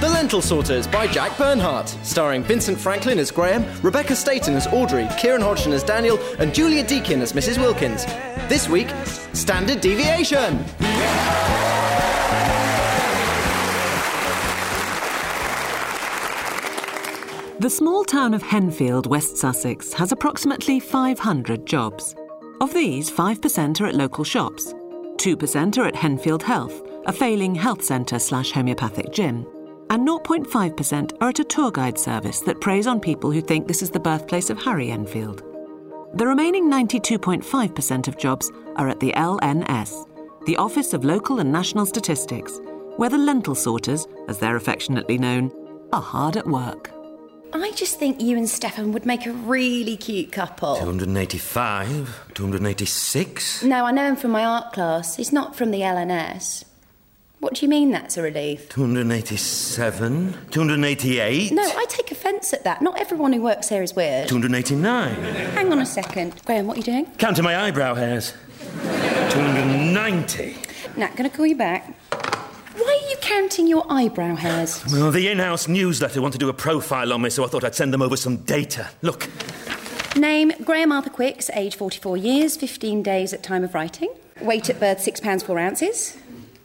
The Lentil Sorters by Jack Bernhardt, starring Vincent Franklin as Graham, Rebecca Staten as Audrey, Kieran Hodgson as Daniel, and Julia Deakin as Mrs. Wilkins. This week, Standard Deviation. The small town of Henfield, West Sussex, has approximately 500 jobs. Of these, 5% are at local shops, 2% are at Henfield Health, a failing health centre slash homeopathic gym, and 0.5% are at a tour guide service that preys on people who think this is the birthplace of Harry Enfield. The remaining 92.5% of jobs are at the LNS, the Office of Local and National Statistics, where the lentil sorters, as they're affectionately known, are hard at work. I just think you and Stefan would make a really cute couple. 285, 286. No, I know him from my art class. He's not from the LNS. What do you mean that's a relief? 287, 288. No, I take offence at that. Not everyone who works here is weird. 289. Hang on a second. Graham, what are you doing? Counting my eyebrow hairs. 290. Nat, gonna call you back. Why are you counting your eyebrow hairs? Well, the in house newsletter want to do a profile on me, so I thought I'd send them over some data. Look, Name Graham Arthur Quicks, age 44 years, 15 days at time of writing. Weight at birth 6 pounds 4 ounces.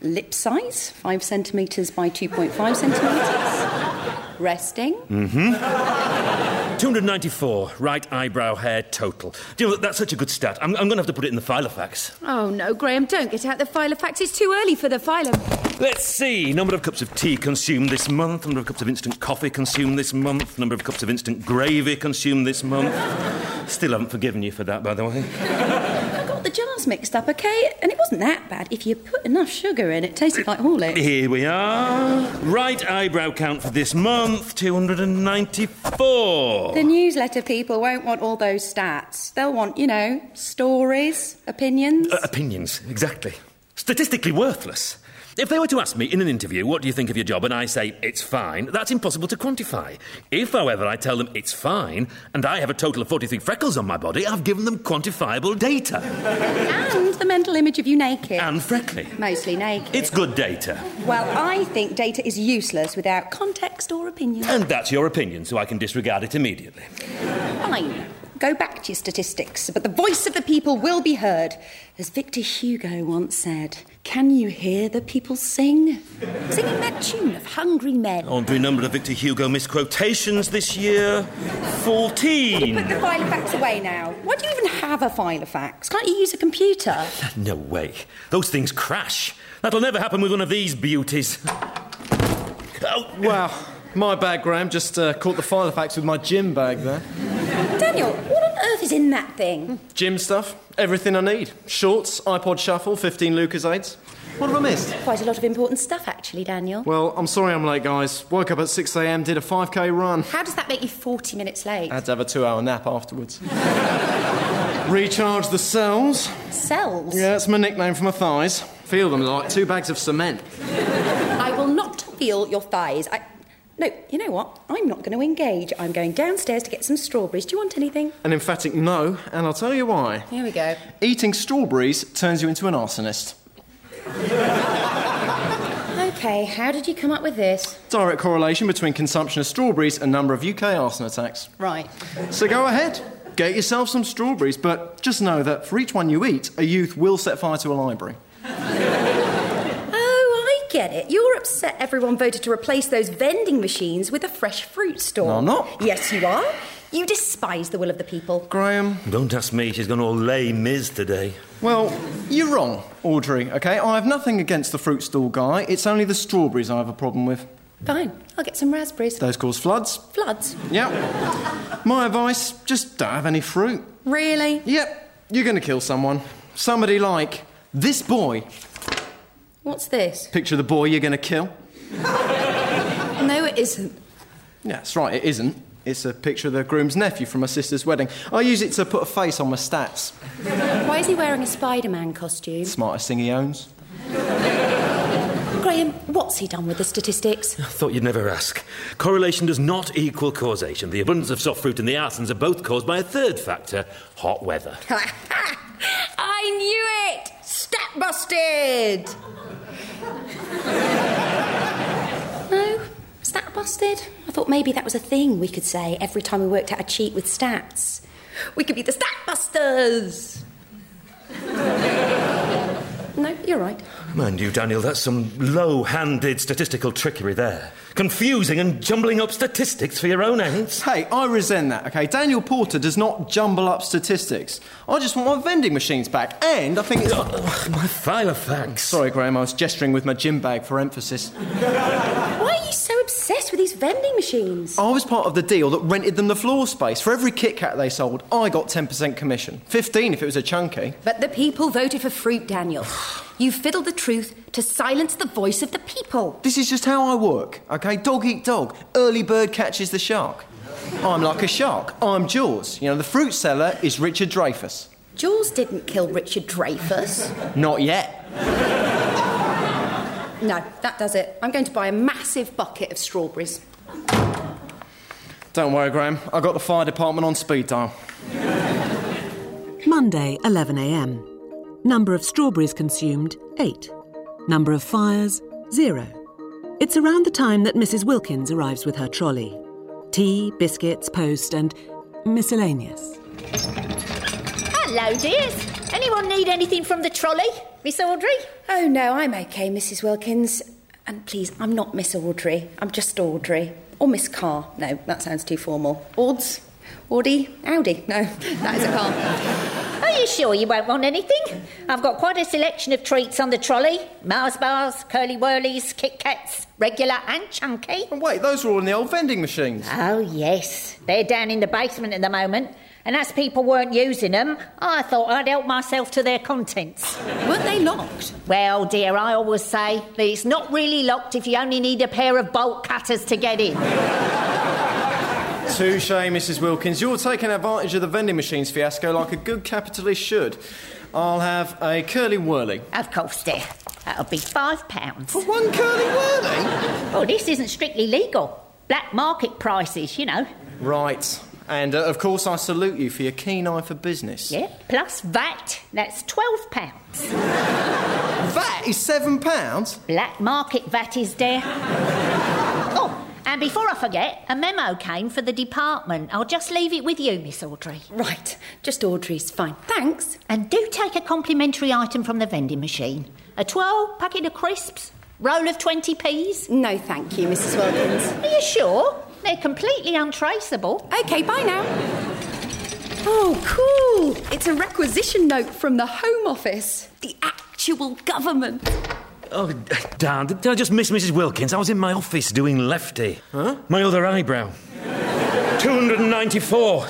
Lip size 5 centimetres by 2.5 centimetres. Resting. Mm-hmm. 294, right eyebrow hair total. Do you know, that's such a good stat. I'm, I'm going to have to put it in the Filofax. Oh no, Graham, don't get out the Filofax. It's too early for the phylum. Let's see. Number of cups of tea consumed this month, number of cups of instant coffee consumed this month, number of cups of instant gravy consumed this month. Still haven't forgiven you for that, by the way. Got the jars mixed up, okay? And it wasn't that bad. If you put enough sugar in, it tasted like Horlicks. Here we are. Right eyebrow count for this month 294. The newsletter people won't want all those stats. They'll want, you know, stories, opinions. Uh, opinions, exactly. Statistically worthless. If they were to ask me in an interview, what do you think of your job, and I say, it's fine, that's impossible to quantify. If, however, I tell them it's fine, and I have a total of 43 freckles on my body, I've given them quantifiable data. and the mental image of you naked. And freckly. Mostly naked. It's good data. Well, I think data is useless without context or opinion. And that's your opinion, so I can disregard it immediately. Fine. Go back to your statistics, but the voice of the people will be heard. As Victor Hugo once said, can you hear the people sing? Singing that tune of hungry men. Ordinary number of Victor Hugo misquotations this year 14. Put the Filofax away now. Why do you even have a Filofax? Can't you use a computer? No way. Those things crash. That'll never happen with one of these beauties. Oh, Wow, my bad, Graham. Just uh, caught the Filofax with my gym bag there. Daniel, what on earth is in that thing? Gym stuff, everything I need. Shorts, iPod Shuffle, 15 Lucozades. What have I missed? Quite a lot of important stuff, actually, Daniel. Well, I'm sorry I'm late, guys. Woke up at 6am, did a 5k run. How does that make you 40 minutes late? I Had to have a two hour nap afterwards. Recharge the cells. Cells? Yeah, that's my nickname for my thighs. Feel them like two bags of cement. I will not feel your thighs. I... No, you know what? I'm not going to engage. I'm going downstairs to get some strawberries. Do you want anything? An emphatic no, and I'll tell you why. Here we go. Eating strawberries turns you into an arsonist. Okay, how did you come up with this? Direct correlation between consumption of strawberries and number of UK arson attacks. Right. So go ahead, get yourself some strawberries, but just know that for each one you eat, a youth will set fire to a library. I get it. You're upset everyone voted to replace those vending machines with a fresh fruit store. No, I'm not. Yes, you are. You despise the will of the people. Graham, don't ask me. She's gone all Les Mis today. well, you're wrong, Audrey, okay? I have nothing against the fruit stall guy, it's only the strawberries I have a problem with. Fine, I'll get some raspberries. Those cause floods. Floods. Yep. My advice just don't have any fruit. Really? Yep, you're gonna kill someone. Somebody like this boy. What's this? Picture of the boy you're gonna kill. No, it isn't. Yeah, that's right, it isn't. It's a picture of the groom's nephew from my sister's wedding. I use it to put a face on my stats. Why is he wearing a Spider Man costume? Smartest thing he owns. Graham, what's he done with the statistics? I thought you'd never ask. Correlation does not equal causation. The abundance of soft fruit and the arsons are both caused by a third factor hot weather. I knew it! Stat busted! no, it's interested? I thought maybe that was a thing we could say every time we worked out a cheat with stats. We could be the Statbusters! No, you're right. Mind you, Daniel, that's some low handed statistical trickery there. Confusing and jumbling up statistics for your own ends. Hey, I resent that, okay? Daniel Porter does not jumble up statistics. I just want my vending machines back, and I think it's. Oh, my file of facts. Sorry, Graham, I was gesturing with my gym bag for emphasis. Why are you so obsessed vending machines? I was part of the deal that rented them the floor space. For every Kit Kat they sold, I got 10% commission. 15 if it was a chunky. But the people voted for fruit, Daniel. You fiddled the truth to silence the voice of the people. This is just how I work, okay? Dog eat dog. Early bird catches the shark. I'm like a shark. I'm Jaws. You know, the fruit seller is Richard Dreyfuss. Jaws didn't kill Richard Dreyfuss. Not yet. No, that does it. I'm going to buy a massive bucket of strawberries. Don't worry, Graham. I got the fire department on speed dial. Monday, 11am. Number of strawberries consumed, 8. Number of fires, 0. It's around the time that Mrs. Wilkins arrives with her trolley. Tea, biscuits, post, and miscellaneous. Hello, dears. Anyone need anything from the trolley? Miss Audrey? Oh, no, I'm okay, Mrs. Wilkins. And please, I'm not Miss Audrey. I'm just Audrey. Or Miss Carr. No, that sounds too formal. Auds? Audi? Audi? No, that is a car. Are you sure you won't want anything? I've got quite a selection of treats on the trolley Mars bars, curly whirlies, Kit Kats, regular and chunky. Oh, wait, those are all in the old vending machines. Oh, yes. They're down in the basement at the moment. And as people weren't using them, I thought I'd help myself to their contents. Weren't they locked? Well, dear, I always say that it's not really locked if you only need a pair of bolt cutters to get in. Touche, Mrs. Wilkins. You're taking advantage of the vending machines fiasco like a good capitalist should. I'll have a curly whirly. Of course, dear. That'll be five pounds. For one curly whirly? Well, this isn't strictly legal. Black market prices, you know. Right. And uh, of course, I salute you for your keen eye for business. Yeah, plus VAT. That's twelve pounds. That is seven pounds. Black market VAT is there. Oh, and before I forget, a memo came for the department. I'll just leave it with you, Miss Audrey. Right, just Audrey's fine. Thanks. And do take a complimentary item from the vending machine. A 12 packet of crisps, roll of 20p's. No, thank you, Mrs. Wilkins. Are you sure? They're completely untraceable. Okay, bye now. Oh, cool. It's a requisition note from the Home Office. The actual government. Oh, Dan, did I just miss Mrs. Wilkins? I was in my office doing lefty. Huh? My other eyebrow. 294.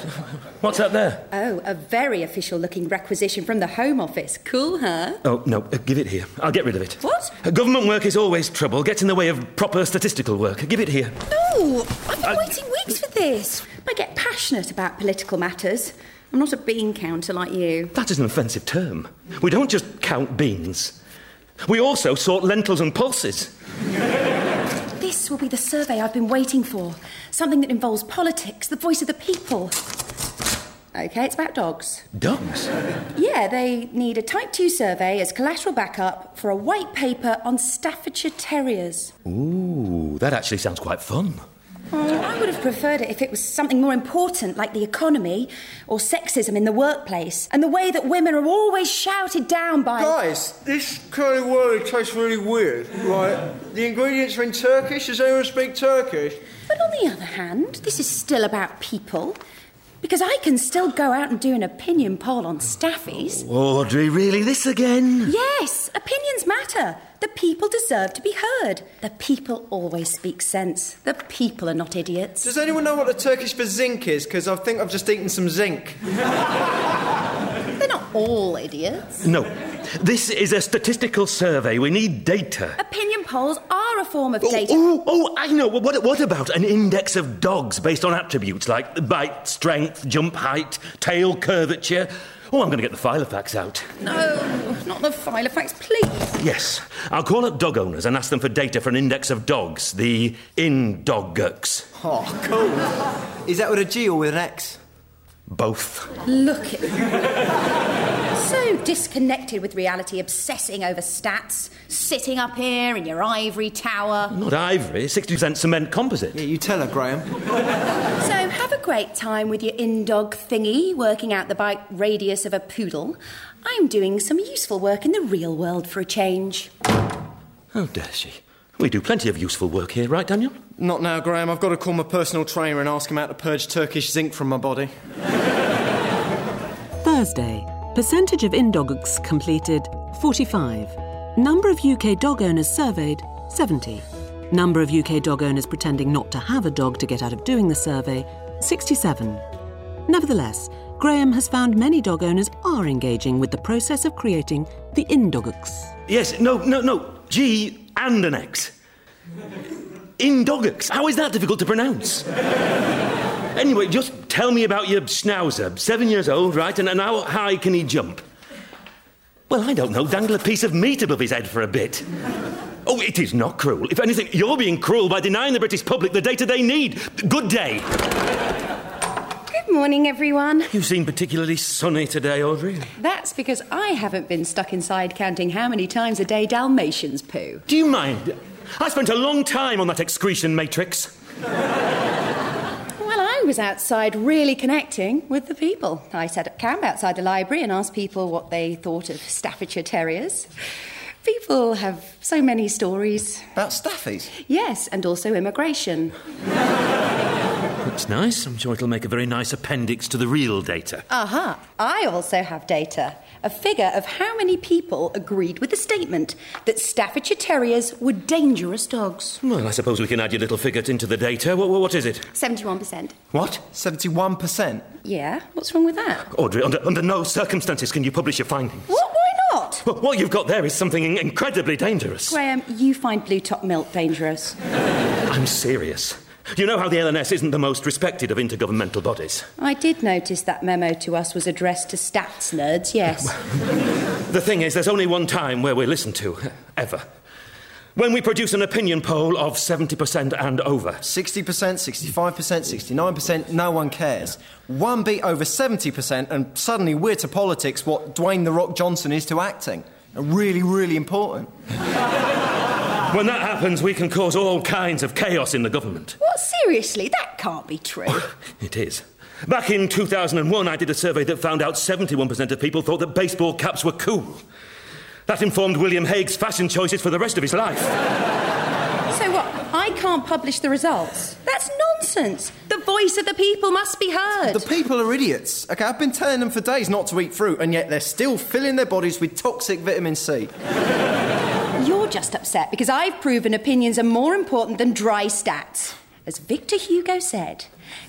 What's that there? Oh, a very official looking requisition from the Home Office. Cool, huh? Oh, no, uh, give it here. I'll get rid of it. What? Uh, government work is always trouble, gets in the way of proper statistical work. Give it here. No, I've been waiting weeks for this. I get passionate about political matters. I'm not a bean counter like you. That is an offensive term. We don't just count beans. We also sort lentils and pulses. This will be the survey I've been waiting for. Something that involves politics, the voice of the people. Okay, it's about dogs. Dogs? Yeah, they need a Type 2 survey as collateral backup for a white paper on Staffordshire Terriers. Ooh, that actually sounds quite fun. Oh, I would have preferred it if it was something more important, like the economy or sexism in the workplace, and the way that women are always shouted down by. Guys, this curly whirly tastes really weird. Right? The ingredients are in Turkish. Does anyone speak Turkish? But on the other hand, this is still about people. Because I can still go out and do an opinion poll on staffies. Audrey, really? This again? Yes, opinions matter. The people deserve to be heard. The people always speak sense. The people are not idiots. Does anyone know what the Turkish for zinc is? Because I think I've just eaten some zinc. They're not all idiots. No. This is a statistical survey. We need data. Opinion polls are a form of Oh, data. oh, oh, I know. What, what about an index of dogs based on attributes like bite, strength, jump height, tail curvature? Oh, I'm going to get the Filofax out. No, not the Filofax, please. Yes, I'll call up dog owners and ask them for data for an index of dogs, the in-doggux. Oh, cool. Is that with a G or with an X? Both. Look at So disconnected with reality, obsessing over stats, sitting up here in your ivory tower. Not ivory, 60% cement composite. Yeah, you tell her, Graham. So have a great time with your in-dog thingy, working out the bite radius of a poodle. I'm doing some useful work in the real world for a change. How dare she? We do plenty of useful work here, right, Daniel? Not now, Graham. I've got to call my personal trainer and ask him how to purge Turkish zinc from my body. Thursday. Percentage of in-dogs completed 45. Number of UK dog owners surveyed 70. Number of UK dog owners pretending not to have a dog to get out of doing the survey 67. Nevertheless, Graham has found many dog owners are engaging with the process of creating the Indogux. Yes, no, no, no. G and an X. Indogux. How is that difficult to pronounce? Anyway, just tell me about your schnauzer. Seven years old, right? And, and how high can he jump? Well, I don't know. Dangle a piece of meat above his head for a bit. Oh, it is not cruel. If anything, you're being cruel by denying the British public the data they need. Good day. Good morning, everyone. You seem particularly sunny today, Audrey. That's because I haven't been stuck inside counting how many times a day Dalmatians poo. Do you mind? I spent a long time on that excretion matrix. Was outside really connecting with the people. I set up camp outside the library and asked people what they thought of Staffordshire Terriers. People have so many stories. About staffies? Yes, and also immigration. That's nice. I'm sure it'll make a very nice appendix to the real data. Aha, I also have data. A figure of how many people agreed with the statement that Staffordshire Terriers were dangerous dogs. Well, I suppose we can add your little figure into the data. What, what is it? 71%. What? 71%. Yeah, what's wrong with that? Audrey, under, under no circumstances can you publish your findings. What? Why not? Well, what you've got there is something incredibly dangerous. Graham, you find blue top milk dangerous. I'm serious. You know how the LNS isn't the most respected of intergovernmental bodies. I did notice that memo to us was addressed to stats nerds, yes. The thing is, there's only one time where we're listened to, ever. When we produce an opinion poll of 70% and over. 60%, 65%, 69%, no one cares. One beat over 70%, and suddenly we're to politics what Dwayne The Rock Johnson is to acting. Really, really important. When that happens, we can cause all kinds of chaos in the government. What, seriously? That can't be true. It is. Back in 2001, I did a survey that found out 71% of people thought that baseball caps were cool. That informed William Hague's fashion choices for the rest of his life. so what? I can't publish the results? That's nonsense. The voice of the people must be heard. The people are idiots. Okay, I've been telling them for days not to eat fruit, and yet they're still filling their bodies with toxic vitamin C. You're just upset because I've proven opinions are more important than dry stats. As Victor Hugo said,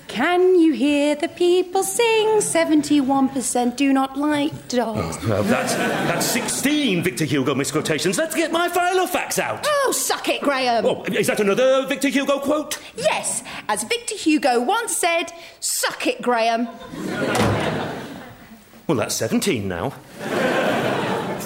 can you hear the people sing? 71% do not like dogs. Oh, well, that's, that's 16 Victor Hugo misquotations. Let's get my Filofax out. Oh, suck it, Graham. Oh, is that another Victor Hugo quote? Yes, as Victor Hugo once said, suck it, Graham. Well, that's 17 now.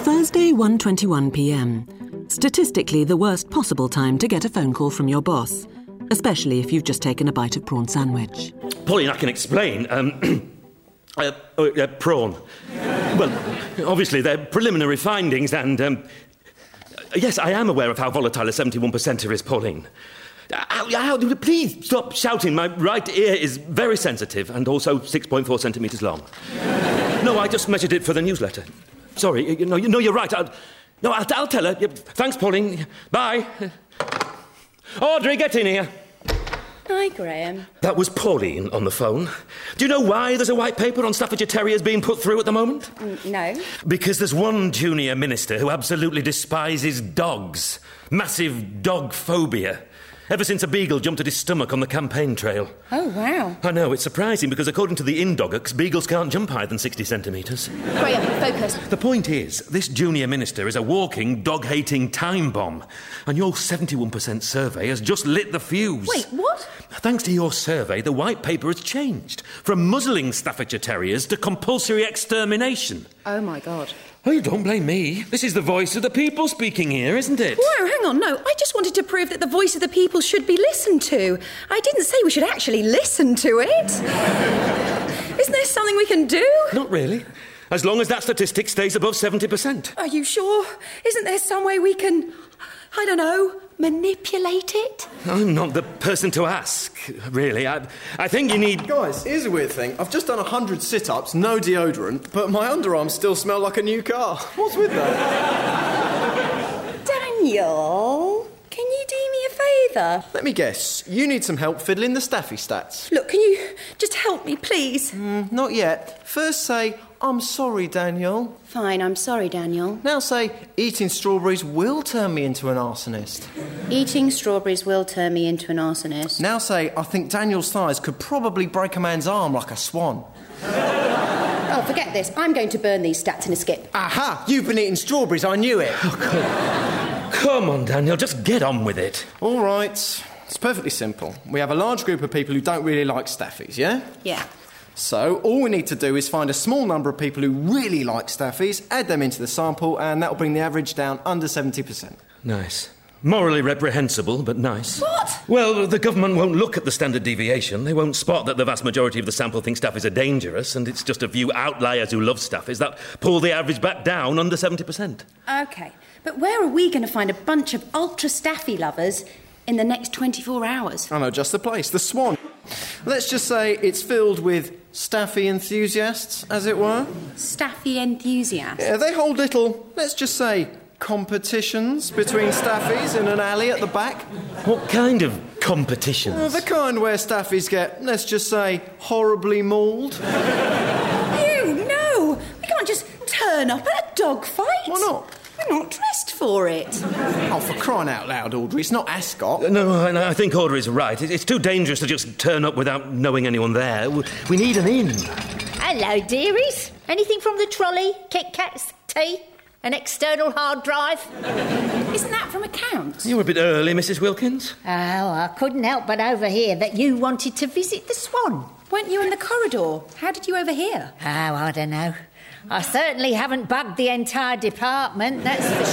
Thursday 1:21 p.m. Statistically the worst possible time to get a phone call from your boss, especially if you've just taken a bite of prawn sandwich. Pauline, I can explain. Um, uh, uh, uh, prawn. Well, obviously, they're preliminary findings, and um, yes, I am aware of how volatile a 71%er is, Pauline. Uh, How, how- please stop shouting. My right ear is very sensitive and also 6.4 centimetres long. No, I just measured it for the newsletter. Sorry, you know, you know you're right. I'll, no, I'll, I'll tell her. Thanks, Pauline. Bye. Audrey, get in here. Hi, Graham. That was Pauline on the phone. Do you know why there's a white paper on Staffordshire Terriers being put through at the moment? Mm, No. Because there's one junior minister who absolutely despises dogs. Massive dog phobia. Ever since a beagle jumped at his stomach on the campaign trail. Oh, wow. I know, it's surprising because according to the Indogux, beagles can't jump higher than 60 centimetres. Graham, focus. The point is, this junior minister is a walking, dog hating time bomb. And your 71% survey has just lit the fuse. Wait, what? Thanks to your survey, the white paper has changed from muzzling Staffordshire Terriers to compulsory extermination. Oh, my God. Oh, you don't blame me. This is the voice of the people speaking here, isn't it? Whoa, hang on, no. I just wanted to prove that the voice of the people should be listened to. I didn't say we should actually listen to it. Isn't there something we can do? Not really. as long as that statistic stays above 70%. Are you sure? Isn't there some way we can, I don't know, manipulate it? I'm not the person to ask, really. I, I think you need. Guys, here's a weird thing. I've just done 100 sit ups, no deodorant, but my underarms still smell like a new car. What's with that? Daniel, can you do me a favour? Let me guess. You need some help fiddling the staffy stats. Look, can you just help me, please? Hmm, not yet. First say, I'm sorry, Daniel. Fine, I'm sorry, Daniel. Now say, eating strawberries will turn me into an arsonist. Eating strawberries will turn me into an arsonist. Now say, I think Daniel's thighs could probably break a man's arm like a swan. Oh, forget this. I'm going to burn these stats in a skip. Aha! You've been eating strawberries, I knew it. Oh, come on, Daniel, just get on with it. All right. It's perfectly simple. We have a large group of people who don't really like staffies, yeah? Yeah. So, all we need to do is find a small number of people who really like staffies, add them into the sample, and that'll bring the average down under 70%. Nice. Morally reprehensible, but nice. What? Well, the government won't look at the standard deviation. They won't spot that the vast majority of the sample think staffies are dangerous, and it's just a few outliers who love staffies that pull the average back down under 70%. Okay. But where are we going to find a bunch of ultra staffy lovers in the next 24 hours? I know just the place, the Swan. Let's just say it's filled with staffy enthusiasts, as it were. Staffy enthusiasts. Yeah, they hold little, let's just say, competitions between staffies in an alley at the back. What kind of competitions? Uh, the kind where staffies get, let's just say, horribly mauled. You, no! We can't just turn up at a dog fight. Why not? We're not dressed for it. Oh, for crying out loud, Audrey, it's not Ascot. No, I, I think Audrey's right. It's too dangerous to just turn up without knowing anyone there. We we need an inn. Hello, dearies. Anything from the trolley? Kit Kats? Tea? An external hard drive? Isn't that from accounts? You were a bit early, Mrs. Wilkins. Oh, I couldn't help but overhear that you wanted to visit the Swan. Weren't you in the corridor? How did you overhear? Oh, I don't know. I certainly haven't bugged the entire department, that's for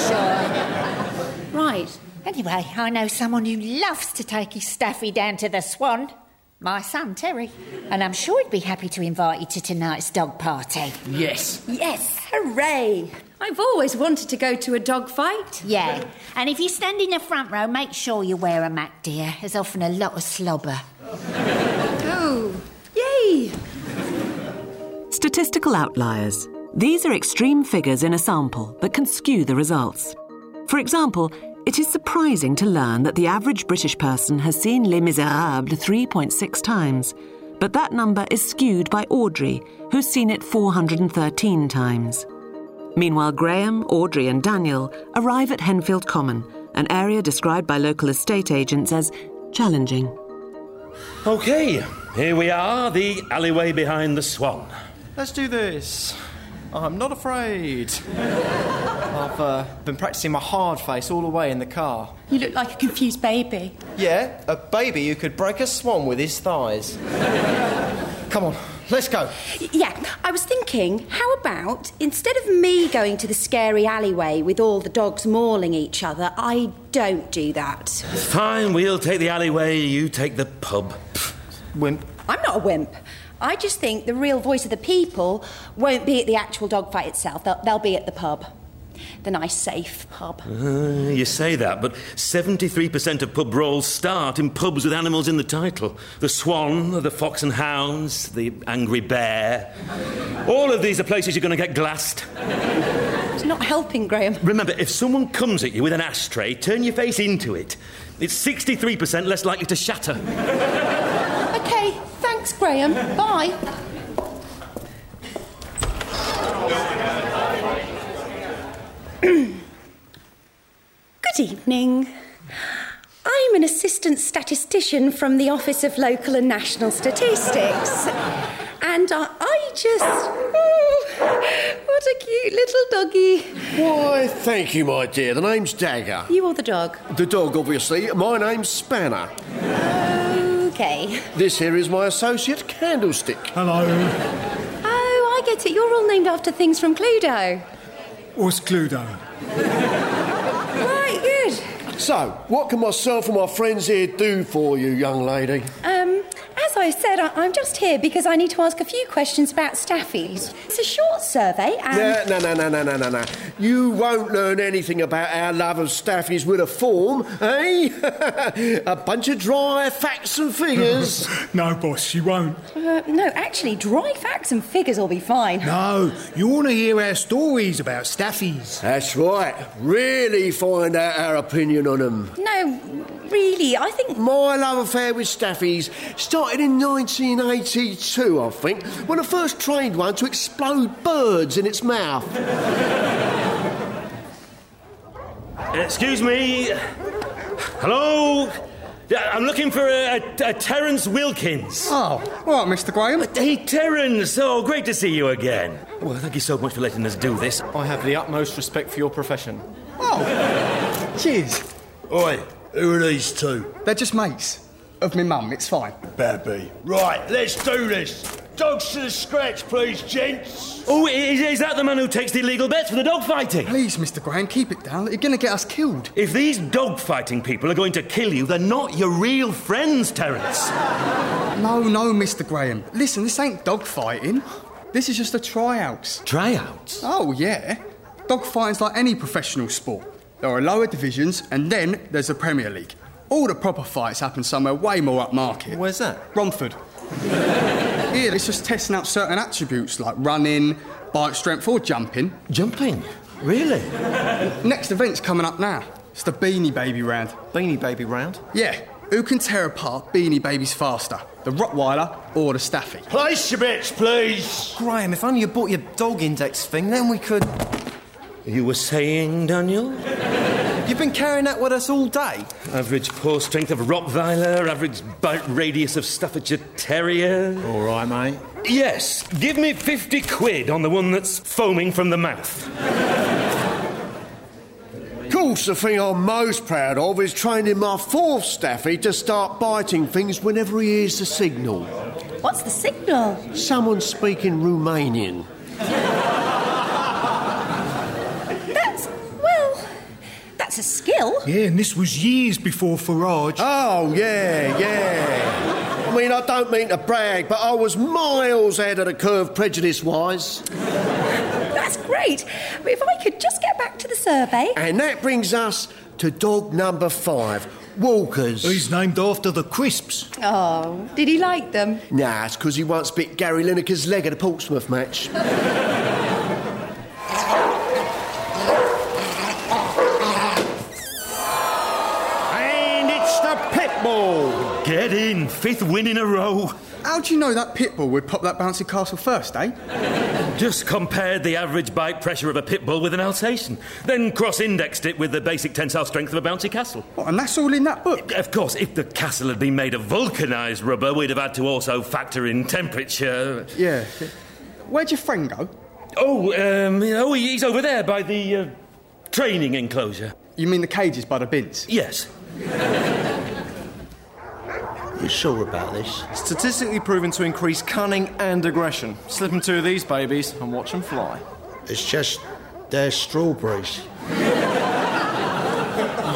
sure. Right. Anyway, I know someone who loves to take his staffy down to the Swan. My son, Terry. And I'm sure he'd be happy to invite you to tonight's dog party. Yes. Yes, hooray! I've always wanted to go to a dog fight. Yeah. And if you stand in the front row, make sure you wear a Mac, dear. There's often a lot of slobber. Oh, yay! Statistical outliers. These are extreme figures in a sample that can skew the results. For example, it is surprising to learn that the average British person has seen Les Miserables 3.6 times, but that number is skewed by Audrey, who's seen it 413 times. Meanwhile, Graham, Audrey, and Daniel arrive at Henfield Common, an area described by local estate agents as challenging. OK, here we are, the alleyway behind the Swan. Let's do this. I'm not afraid. I've uh, been practicing my hard face all the way in the car. You look like a confused baby. Yeah, a baby who could break a swan with his thighs. Come on, let's go. Yeah, I was thinking, how about instead of me going to the scary alleyway with all the dogs mauling each other, I don't do that. Fine, we'll take the alleyway, you take the pub. Wimp. I'm not a wimp. I just think the real voice of the people won't be at the actual dogfight itself. They'll, they'll be at the pub. The nice, safe pub. Uh, you say that, but 73% of pub brawls start in pubs with animals in the title. The swan, the fox and hounds, the angry bear. All of these are places you're going to get glassed. It's not helping, Graham. Remember, if someone comes at you with an ashtray, turn your face into it. It's 63% less likely to shatter. Okay, thanks, Graham. Bye. Good evening. I'm an assistant statistician from the Office of Local and National Statistics. And uh, I just. Oh, what a cute little doggy. Why, thank you, my dear. The name's Dagger. You or the dog? The dog, obviously. My name's Spanner. Okay. This here is my associate, Candlestick. Hello. Oh, I get it. You're all named after things from Cluedo. What's Cluedo? Right, good. So, what can myself and my friends here do for you, young lady? Um, as as I said, I, I'm just here because I need to ask a few questions about staffies. It's a short survey and. No, no, no, no, no, no, no. You won't learn anything about our love of staffies with a form, eh? a bunch of dry facts and figures. no, boss, you won't. Uh, no, actually, dry facts and figures will be fine. No, you want to hear our stories about staffies. That's right. Really find out our opinion on them. No, really, I think. My love affair with staffies started in 1982, I think, when I first trained one to explode birds in its mouth. Excuse me. Hello? I'm looking for a, a, a Terence Wilkins. Oh, right, Mr. Graham. Uh, hey, Terence. Oh, great to see you again. Well, thank you so much for letting us do this. I have the utmost respect for your profession. Oh, cheers. Oi, who are these two? They're just mates of me mum. It's fine. Babby. Right, let's do this. Dogs to the scratch, please, gents. Oh, is, is that the man who takes the illegal bets for the dog fighting? Please, Mr. Graham, keep it down. You're going to get us killed. If these dog fighting people are going to kill you, they're not your real friends, Terence. No, no, Mr. Graham. Listen, this ain't dog fighting. This is just a tryouts. Tryouts? Oh, yeah. Dog fighting's like any professional sport. There are lower divisions, and then there's the Premier League. All the proper fights happen somewhere way more upmarket. Where's that? Romford. Here, it's just testing out certain attributes like running, bike strength, or jumping. Jumping? Really? Next event's coming up now. It's the Beanie Baby round. Beanie Baby round? Yeah. Who can tear apart Beanie Babies faster? The Rottweiler or the Staffy? Place your bets, please. Graham, if only you bought your dog index thing, then we could. You were saying, Daniel? You've been carrying that with us all day. Average paw strength of Rottweiler, average bite radius of Staffordshire Terrier. All right, mate. Yes, give me 50 quid on the one that's foaming from the mouth. Of course, the thing I'm most proud of is training my fourth staffy to start biting things whenever he hears the signal. What's the signal? Someone speaking Romanian. That's. well. That's a skill. Yeah, and this was years before Farage. Oh, yeah, yeah. I mean, I don't mean to brag, but I was miles ahead of the curve prejudice wise. That's great. But if I could just get back to the survey. And that brings us to dog number five, Walkers. He's named after the crisps. Oh, did he like them? Nah, it's because he once bit Gary Lineker's leg at a Portsmouth match. And it's the pit bull. Get in, fifth win in a row. How do you know that pit bull would pop that bouncy castle first, eh? Just compared the average bite pressure of a pit bull with an Alsatian, then cross indexed it with the basic tensile strength of a bouncy castle. What, and that's all in that book? Of course, if the castle had been made of vulcanised rubber, we'd have had to also factor in temperature. Yeah. Where'd your friend go? Oh, um, oh, he's over there by the uh, training enclosure. You mean the cages by the bins? Yes. You sure about this? Statistically proven to increase cunning and aggression. Slip 'em two of these babies and watch them fly. It's just they're strawberries.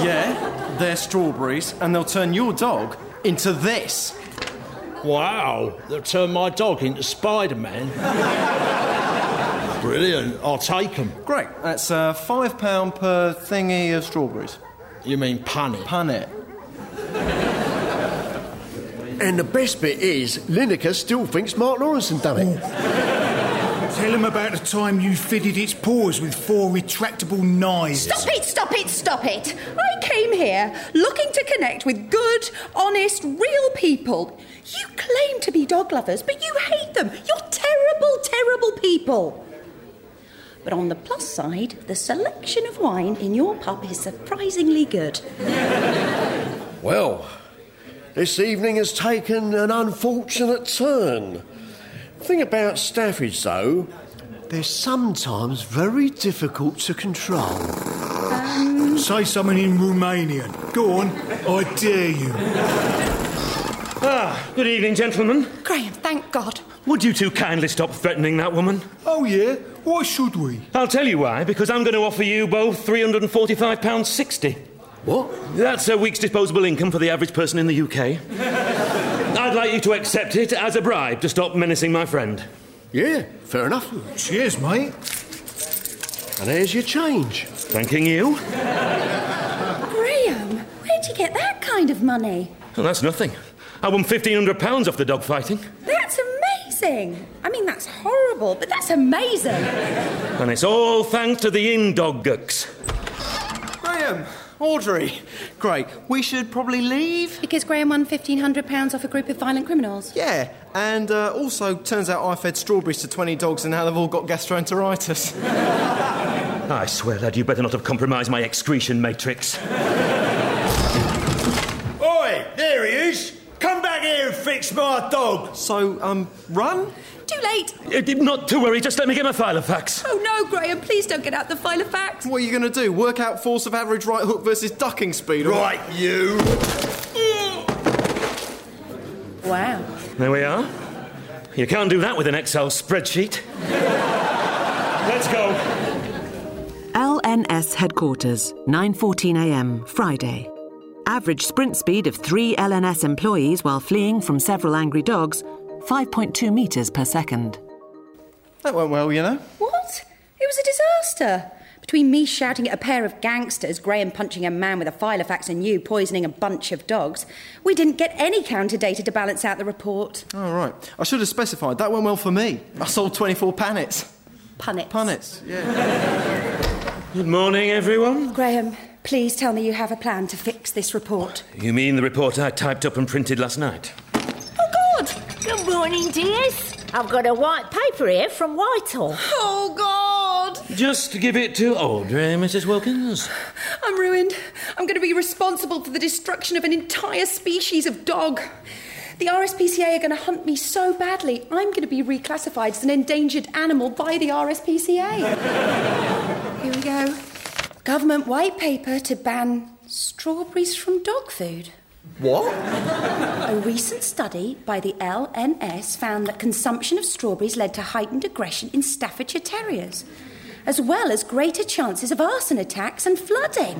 Yeah, they're strawberries, and they'll turn your dog into this. Wow, they'll turn my dog into Spider Man. Brilliant, I'll take them. Great. That's uh, five pound per thingy of strawberries. You mean punny? Punnet. And the best bit is, Lineker still thinks Mark Lawrenson done it. Tell him about the time you fitted its paws with four retractable knives. Stop it, stop it, stop it! I came here looking to connect with good, honest, real people. You claim to be dog lovers, but you hate them. You're terrible, terrible people. But on the plus side, the selection of wine in your pub is surprisingly good. Well, this evening has taken an unfortunate turn. Thing about Stafford's, though, they're sometimes very difficult to control. Say something in Romanian. Go on, I dare you. Ah, good evening, gentlemen. Graham, thank God. Would you two kindly stop threatening that woman? Oh, yeah? Why should we? I'll tell you why, because I'm going to offer you both £345.60. What? That's a week's disposable income for the average person in the UK. I I'd like you to accept it as a bribe to stop menacing my friend. Yeah, fair enough. Cheers, mate. And here's your change. Thanking you. Graham, where'd you get that kind of money? Well, that's nothing. I won £1,500 off the dog fighting. That's amazing. I mean, that's horrible, but that's amazing. And it's all thanks to the in dog gooks. Graham, Audrey, great. We should probably leave. Because Graham won £1,500 off a group of violent criminals. Yeah, and uh, also turns out I fed strawberries to 20 dogs and now they've all got gastroenteritis. I swear, lad, you better not have compromised my excretion matrix. Oi, there he is. Come back here and fix my dog. So, um, run? Too late. Uh, not to worry, just let me get my file of facts. Oh no, Graham, please don't get out the file of facts. What are you going to do? Work out force of average right hook versus ducking speed? or- Right, you. Wow. There we are. You can't do that with an Excel spreadsheet. Let's go. LNS headquarters, 9:14 a.m. Friday. Average sprint speed of 3 LNS employees while fleeing from several angry dogs, 5.2 meters per second. That went well, you know. What? It was a disaster. Between me shouting at a pair of gangsters, Graham punching a man with a filofax, and you poisoning a bunch of dogs, we didn't get any counter data to balance out the report. Oh, right. I should have specified. That went well for me. I sold 24 pannets. Punnets. Punnets, yeah. Good morning, everyone. Graham, please tell me you have a plan to fix this report. You mean the report I typed up and printed last night? God! Good morning, dears. I've got a white paper here from Whitehall. Oh, God! Just give it to Audrey, Mrs. Wilkins. I'm ruined. I'm going to be responsible for the destruction of an entire species of dog. The RSPCA are going to hunt me so badly, I'm going to be reclassified as an endangered animal by the RSPCA. Here we go. Government white paper to ban strawberries from dog food. What? A recent study by the LNS found that consumption of strawberries led to heightened aggression in Staffordshire Terriers, as well as greater chances of arson attacks and flooding.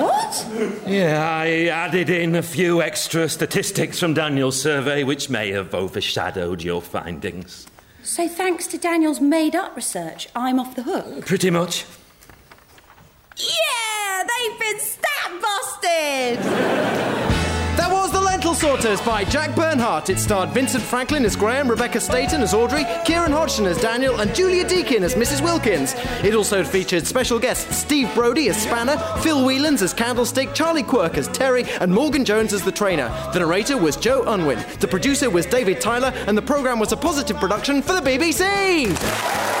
what? Yeah, I added in a few extra statistics from Daniel's survey, which may have overshadowed your findings. So, thanks to Daniel's made up research, I'm off the hook. Pretty much. They've been stat busted! That was The Lentil Sorters by Jack Bernhardt. It starred Vincent Franklin as Graham, Rebecca Staten as Audrey, Kieran Hodgson as Daniel, and Julia Deakin as Mrs. Wilkins. It also featured special guests Steve Brody as Spanner, Phil Whelans as Candlestick, Charlie Quirk as Terry, and Morgan Jones as the trainer. The narrator was Joe Unwin. The producer was David Tyler, and the programme was a Pozzitive production for the BBC.